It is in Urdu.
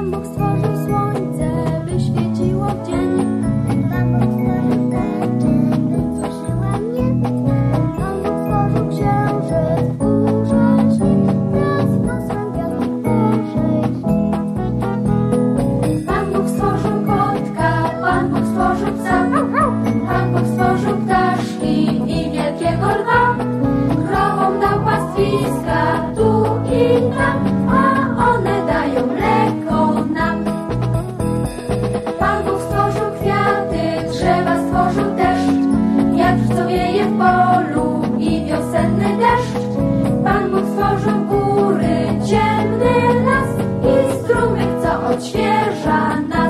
Pan Bóg stworzył ptaszki i wielkiego lwa. شام